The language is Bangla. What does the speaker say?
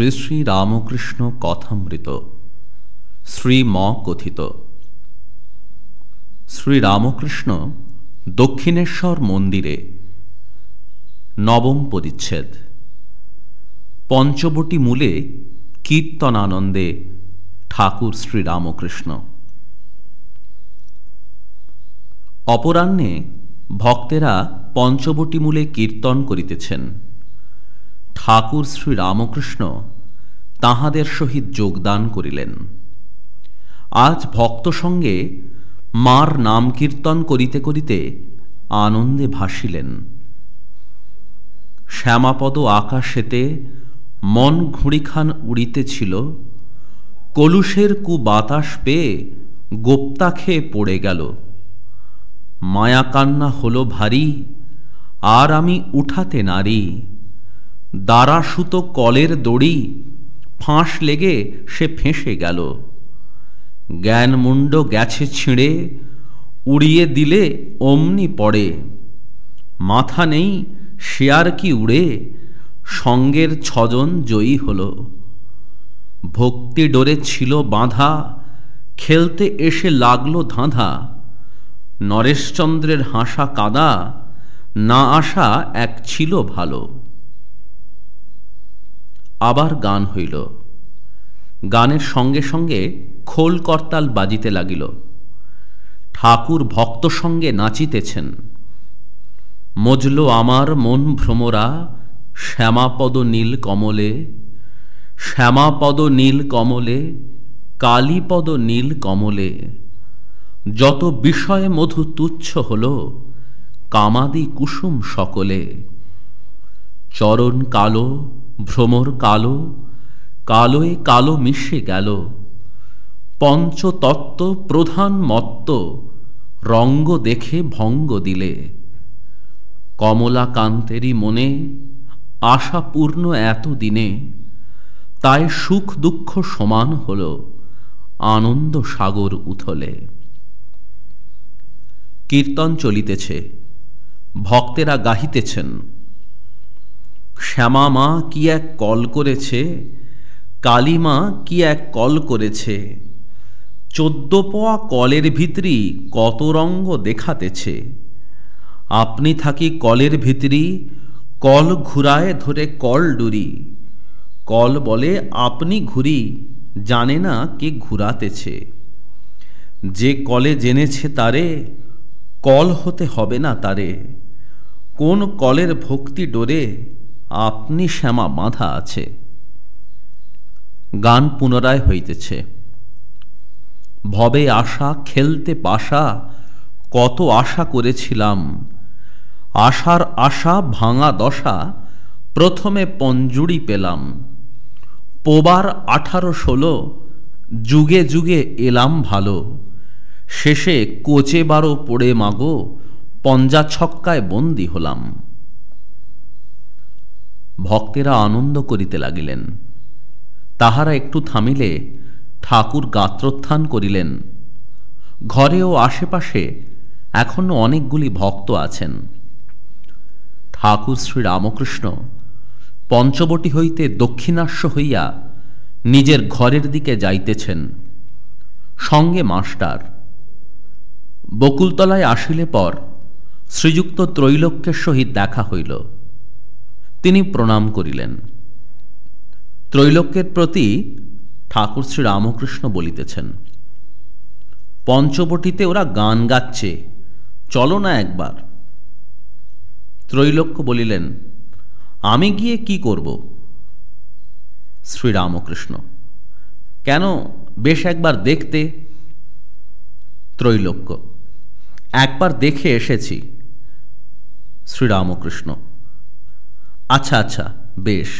শ্রী শ্রী রামকৃষ্ণ কথামৃত। শ্রীম কথিত। শ্রী রামকৃষ্ণ দক্ষিণেশ্বর মন্দিরে নবম পরিচ্ছেদ। পঞ্চবটি মূলে কীর্তনানন্দে ঠাকুর শ্রী রামকৃষ্ণ। অপরাহ্নে ভক্তেরা পঞ্চবটি মূলে কীর্তন করিতেছেন। ঠাকুর শ্রী রামকৃষ্ণ তাহাদের সহিত যোগদান করিলেন। আজ ভক্ত সঙ্গে মার নাম কীর্তন করিতে করিতে আনন্দে ভাসিলেন। শ্যামাপদ আকাশেতে মন ঘুড়িখান উড়িতেছিল, কলুষের কু বাতাস পেয়ে গোপ্তা খেয়ে পড়ে গেল। মায়াকান্না হলো ভারী, আর আমি উঠাতে নারী। দ্বারাসুত কলের দড়ি, ফাঁস লেগে সে ফেঁসে গেল। জ্ঞানমুণ্ড গেছে ছিঁড়ে, উড়িয়ে দিলে অমনি পড়ে। মাথা নেই, সে আর কি উড়ে? সঙ্গের ছজন জয়ী হল। ভক্তি ডোরে ছিল বাঁধা, খেলতে এসে লাগল ধাঁধা। নরেশচন্দ্রের হাসা কাদা, না আসা এক ছিল ভালো। আবার গান হইল। গানের সঙ্গে সঙ্গে খোল করতাল বাজিতে লাগিল। ঠাকুর ভক্ত সঙ্গে নাচিতেছেন। মজল আমার মন ভ্রমরা, শ্যামাপদ নীল কমলে, শ্যামাপদ নীল কমলে, কালীপদ নীল কমলে। যত বিষয় মধু তুচ্ছ হল, কামাদি কুসুম সকলে। চরণ কালো ভ্রমর কালো, কালোয় কালো মিশে গেল। পঞ্চতত্ত্ব প্রধান মত্ত, রঙ্গ দেখে ভঙ্গ দিলে। কমলাকান্তেরই মনে আশাপূর্ণ এত দিনে, তাই সুখ দুঃখ সমান হল আনন্দ সাগর উথলে। কীর্তন চলিতেছে, ভক্তেরা গাহিতেছেন শ্যামা মা কি এক কল করেছে? কালীমা কি এক কল করেছে? চোদ্দ পোয়া কলের ভিতরি কত রঙ্গ দেখাতেছে? আপনি থাকি কলের ভিতরি, কল ঘুরায় ধরে কল ডুরি। কল বলে আপনি ঘুরি, জানে না কে ঘুরাতেছে। যে কলে জেনেছে তারে, কল হতে হবে না তারে। কোন কলের ভক্তি ডোরে আপনি শ্যামা বাঁধা আছে। গান পুনরায় হইতেছে। ভবে আশা, খেলতে পাশা কত আশা করেছিলাম। আশার আশা ভাঙা দশা, প্রথমে পঞ্জুরি পেলাম। পোবার আঠারো ষোলো, যুগে যুগে এলাম ভালো। শেষে কোচে বারো পড়ে মাগো, পঞ্জা ছক্কায় বন্দি হলাম। ভক্তেরা আনন্দ করিতে লাগিলেন। তাহারা একটু থামিলে ঠাকুর গাত্রোত্থান করিলেন। ঘরে ও আশেপাশে এখনও অনেকগুলি ভক্ত আছেন। ঠাকুর শ্রী রামকৃষ্ণ পঞ্চবটি হইতে দক্ষিণাস্য হইয়া নিজের ঘরের দিকে যাইতেছেন। সঙ্গে মাস্টার। বকুলতলায় আসিলে পর শ্রীযুক্ত ত্রৈলোক্যের সহিত দেখা হইল। তিনি প্রণাম করিলেন। ত্রৈলোক্যের প্রতি ঠাকুর শ্রী রামকৃষ্ণ বলিতেছেন, পঞ্চবটিতে ওরা গান গাচ্ছে, চলো না একবার। ত্রৈলোক্য বলিলেন, আমি গিয়ে কি করব? শ্রীরামকৃষ্ণ, কেন বেশ একবার দেখতে? ত্রৈলোক্য, একবার দেখে এসেছি। শ্রীরামকৃষ্ণ আচ্ছা আচ্ছা বেশ।